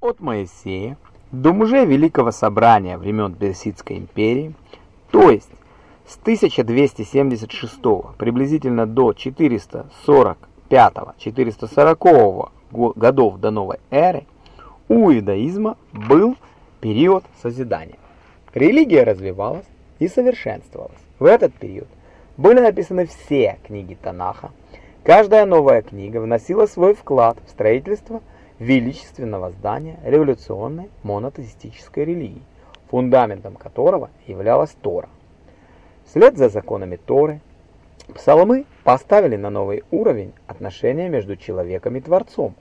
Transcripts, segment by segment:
от Моисея до мужей Великого Собрания времен Персидской империи, то есть с 1276 приблизительно до 445-440 годов до новой эры, у иудаизма был период созидания. Религия развивалась и совершенствовалась. В этот период были написаны все книги Танаха. Каждая новая книга вносила свой вклад в строительство величественного здания революционной монотеистической религии, фундаментом которого являлась Тора. Вслед за законами Торы псалмы поставили на новый уровень отношения между человеком и Творцом,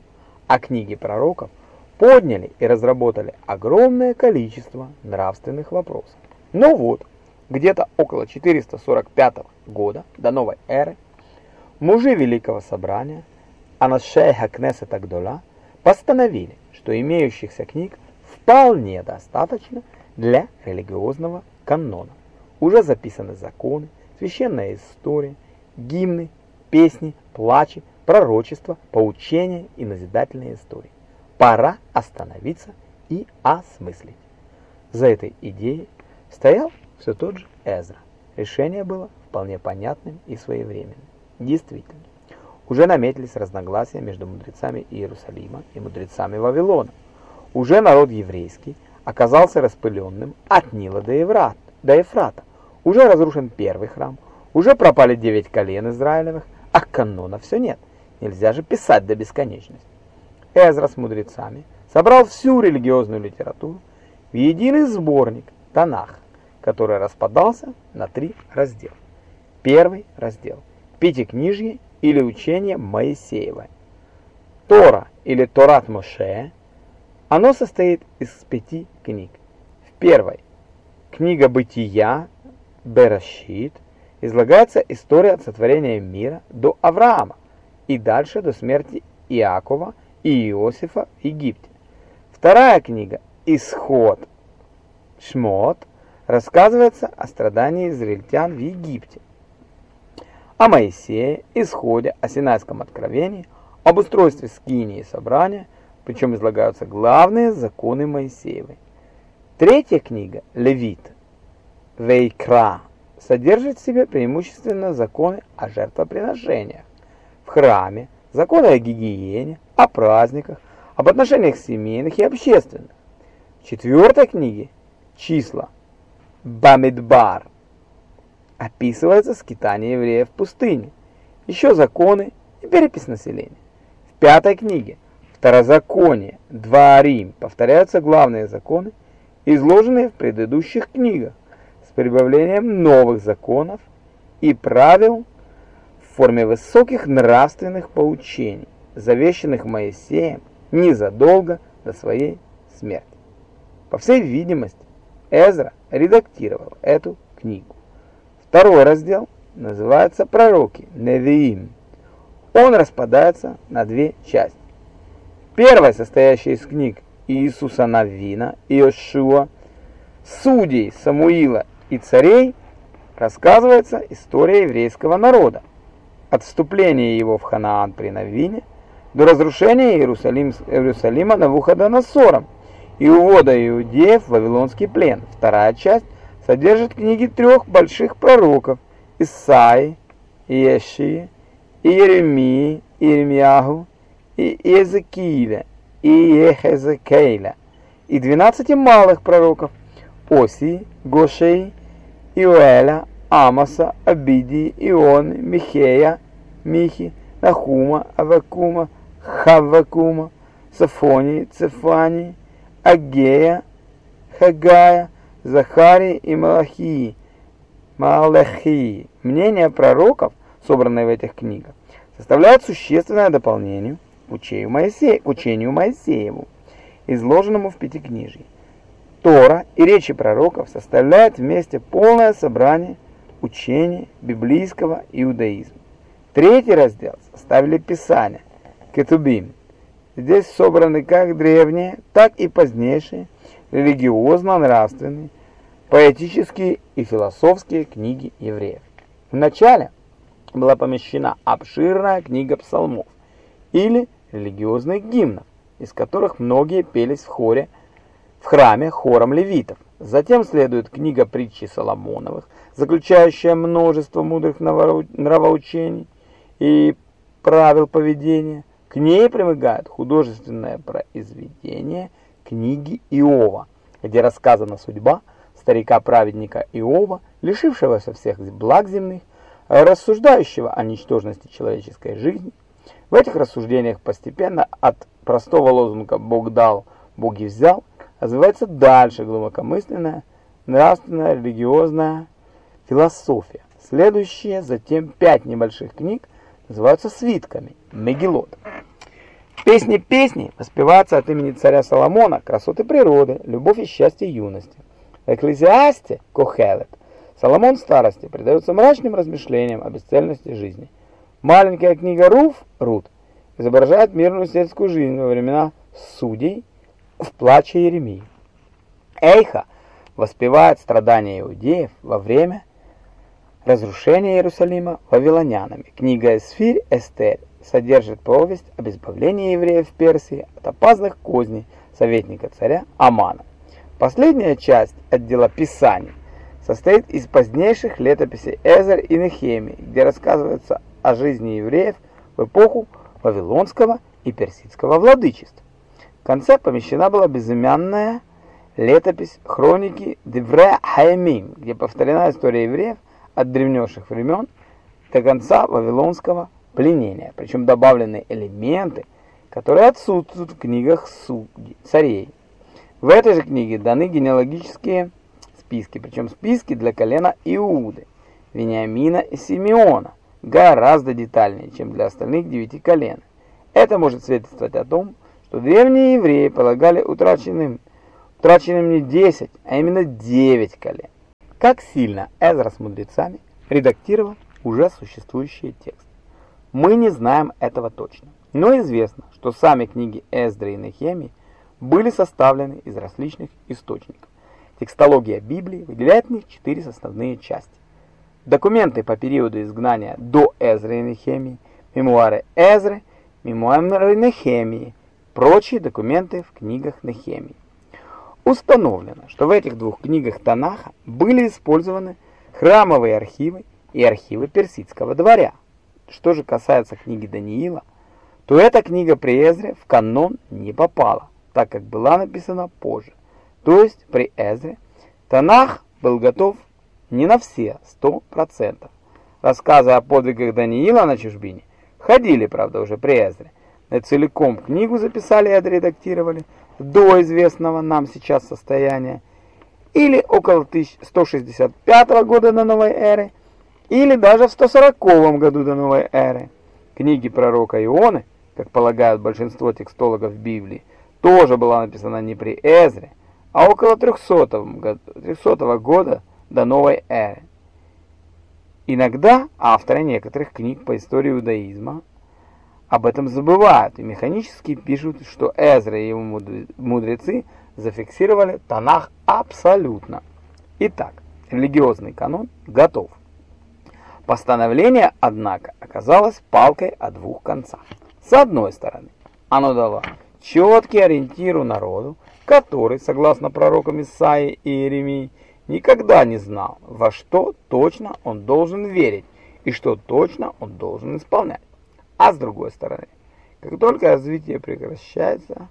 а книги пророков подняли и разработали огромное количество нравственных вопросов. Но вот, где-то около 445 года до новой эры, мужи Великого Собрания, Анашейха Кнесета Гдола, постановили, что имеющихся книг вполне достаточно для религиозного канона. Уже записаны законы, священная история, гимны, песни, плачи, пророчества, поучения и назидательные истории. Пора остановиться и осмыслить. За этой идеей стоял все тот же Эзра. Решение было вполне понятным и своевременным. Действительно, уже наметились разногласия между мудрецами Иерусалима и мудрецами Вавилона. Уже народ еврейский оказался распыленным от Нила до, Еврат, до Ефрата. Уже разрушен первый храм, уже пропали девять колен Израилевых, а канона все нет. Нельзя же писать до бесконечности. Эзра с мудрецами собрал всю религиозную литературу в единый сборник Танах, который распадался на три раздела. Первый раздел – Пятикнижье или учение Моисеева. Тора или Торат Моше, оно состоит из пяти книг. В первой, книга Бытия, Берашит, излагается история от сотворения мира до Авраама и дальше до смерти Иакова и Иосифа в Египте. Вторая книга, Исход, Шмот, рассказывается о страдании израильтян в Египте о Моисее, Исходе, о Синайском откровении, об устройстве скинии и собрания, причем излагаются главные законы Моисеевой. Третья книга, Левит, Вейкра, содержит в себе преимущественно законы о жертвоприношениях в храме, законы о гигиене, о праздниках, об отношениях семейных и общественных. В четвертой книге, числа, Бамидбар, описывается скитание евреев в пустыне, еще законы и перепись населения. В пятой книге Второзаконие, Дворим повторяются главные законы, изложенные в предыдущих книгах, с прибавлением новых законов и правил в форме высоких нравственных поучений, завещанных Моисеем незадолго до своей смерти. По всей видимости, Эзра редактировал эту книгу. Второй раздел называется «Пророки» Невиим. Он распадается на две части. Первая, состоящая из книг Иисуса Навина, Иошуа, Судей, Самуила и Царей, рассказывается история еврейского народа. От вступления его в Ханаан при Навине до разрушения Иерусалим, Иерусалима Навуходоносором и увода иудеев в Вавилонский плен. Вторая часть – содержит книги трех больших пророков Исаи, Иешии, Иеремии, Иеремиаху и Иезекииля, и Ехезекейля, и двенадцати малых пророков Осии, Гошей, Иоэля, Амоса, Абидии, Ионы, Михея, Михи, Нахума, Авакума, Хавакума, Сафонии, Цефании, Агея, Хагая, Захарии и Малахии. Малахии. Мнения пророков, собранные в этих книгах, составляют существенное дополнение учению, Моисея, учению Моисееву, изложенному в Пятикнижии. Тора и речи пророков составляют вместе полное собрание учения библейского иудаизма. Третий раздел составили Писания, Кетубим. Здесь собраны как древние, так и позднейшие религиозно-нравственные, поэтические и философские книги евреев. Вначале была помещена обширная книга псалмов или религиозных гимнов, из которых многие пелись в хоре, в храме хором левитов. Затем следует книга притчи Соломоновых, заключающая множество мудрых нравоучений и правил поведения. К ней примыкает художественное произведение книги Иова, где рассказана судьба старика-праведника Иова, лишившегося всех благ земных, рассуждающего о ничтожности человеческой жизни. В этих рассуждениях постепенно от простого лозунга «Бог дал, Бог и взял» развивается дальше глубокомысленная, нравственная, религиозная философия. Следующие затем пять небольших книг называются свитками Мегилот. Песни песни воспеваются от имени царя Соломона, красоты природы, любовь и счастье юности. В Экклезиасте Кохелет Соломон старости предается мрачным размышлениям о бесцельности жизни. Маленькая книга Руф, Рут, изображает мирную сельскую жизнь во времена судей в плаче Еремии. Эйха воспевает страдания иудеев во время разрушения Иерусалима вавилонянами. Книга Эсфирь Эстер содержит повесть об избавлении евреев в Персии от опасных козней советника царя Амана. Последняя часть отдела Писаний состоит из позднейших летописей Эзер и Нехемии, где рассказывается о жизни евреев в эпоху Вавилонского и Персидского владычества. В конце помещена была безымянная летопись хроники Девре Хаямим, где повторена история евреев от древнейших времен до конца Вавилонского пленения, причем добавлены элементы, которые отсутствуют в книгах судей, царей. В этой же книге даны генеалогические списки, причем списки для колена Иуды, Вениамина и Симеона, гораздо детальнее, чем для остальных девяти колен. Это может свидетельствовать о том, что древние евреи полагали утраченным, утраченным не 10, а именно 9 колен. Как сильно Эзра с мудрецами редактировал уже существующие тексты. Мы не знаем этого точно, но известно, что сами книги Эздры и Нехемии были составлены из различных источников. Текстология Библии выделяет в них четыре составные части. Документы по периоду изгнания до Эзры и Нехемии, мемуары Эзры, мемуары Нехемии, прочие документы в книгах Нехемии. Установлено, что в этих двух книгах Танаха были использованы храмовые архивы и архивы персидского дворя. Что же касается книги Даниила, то эта книга при Эзре в канон не попала, так как была написана позже. То есть при Эзре Танах был готов не на все 100%. Рассказы о подвигах Даниила на чужбине ходили, правда, уже при Эзре. Но целиком книгу записали и отредактировали до известного нам сейчас состояния, или около 1165 года до новой эры, или даже в 140 году до новой эры. Книги пророка Ионы, как полагают большинство текстологов Библии, тоже была написана не при Эзре, а около 300, года, 300 года до новой эры. Иногда авторы некоторых книг по истории иудаизма об этом забывают и механически пишут, что Эзра и его мудрецы зафиксировали Танах абсолютно. Итак, религиозный канон готов. Постановление, однако, оказалось палкой о двух концах. С одной стороны, оно дало четкий ориентир у народу, который, согласно пророкам Исаии и Иеремии, никогда не знал, во что точно он должен верить и что точно он должен исполнять. А с другой стороны, как только развитие прекращается,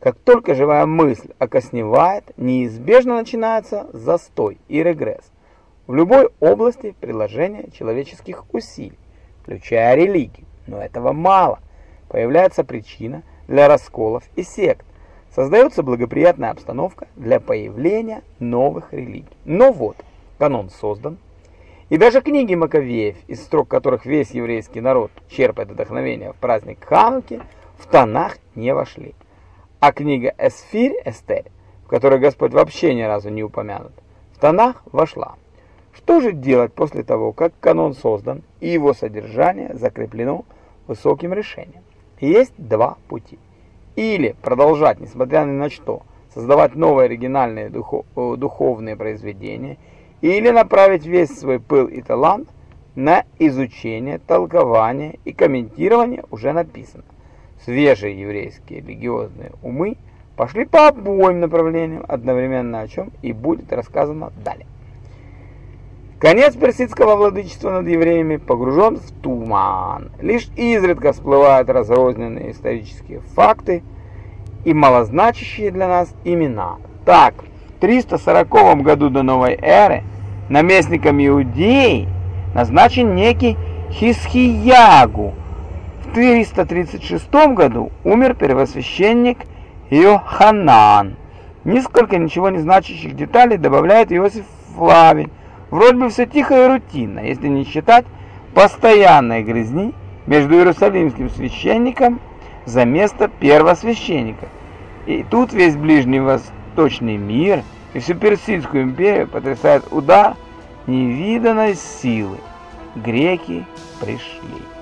как только живая мысль окосневает, неизбежно начинается застой и регресс в любой области приложения человеческих усилий, включая религию. Но этого мало. Появляется причина для расколов и сект, создается благоприятная обстановка для появления новых религий. Но вот, канон создан, и даже книги Маковеев, из строк которых весь еврейский народ черпает вдохновение в праздник Хануки, в Танах не вошли. А книга Эсфирь Эстер, в которой Господь вообще ни разу не упомянут, в Танах вошла. Что же делать после того, как канон создан и его содержание закреплено высоким решением? Есть два пути или продолжать, несмотря ни на что, создавать новые оригинальные духов, э, духовные произведения, или направить весь свой пыл и талант на изучение, толкование и комментирование уже написанного. свежие еврейские религиозные умы пошли по обоим направлениям одновременно, о чем и будет рассказано далее. Конец персидского владычества над евреями погружен в туман. Лишь изредка всплывают разрозненные исторические факты и малозначащие для нас имена. Так, в 340 году до новой эры наместником Иудеи назначен некий Хисхиягу. В 336 году умер первосвященник Йоханан. Нисколько ничего не значащих деталей добавляет Иосиф Флавий. Вроде бы все тихо и рутинно, если не считать постоянной грязни между иерусалимским священником за место первосвященника. И тут весь Ближний Восточный мир и всю Персидскую империю потрясает удар невиданной силы. Греки пришли.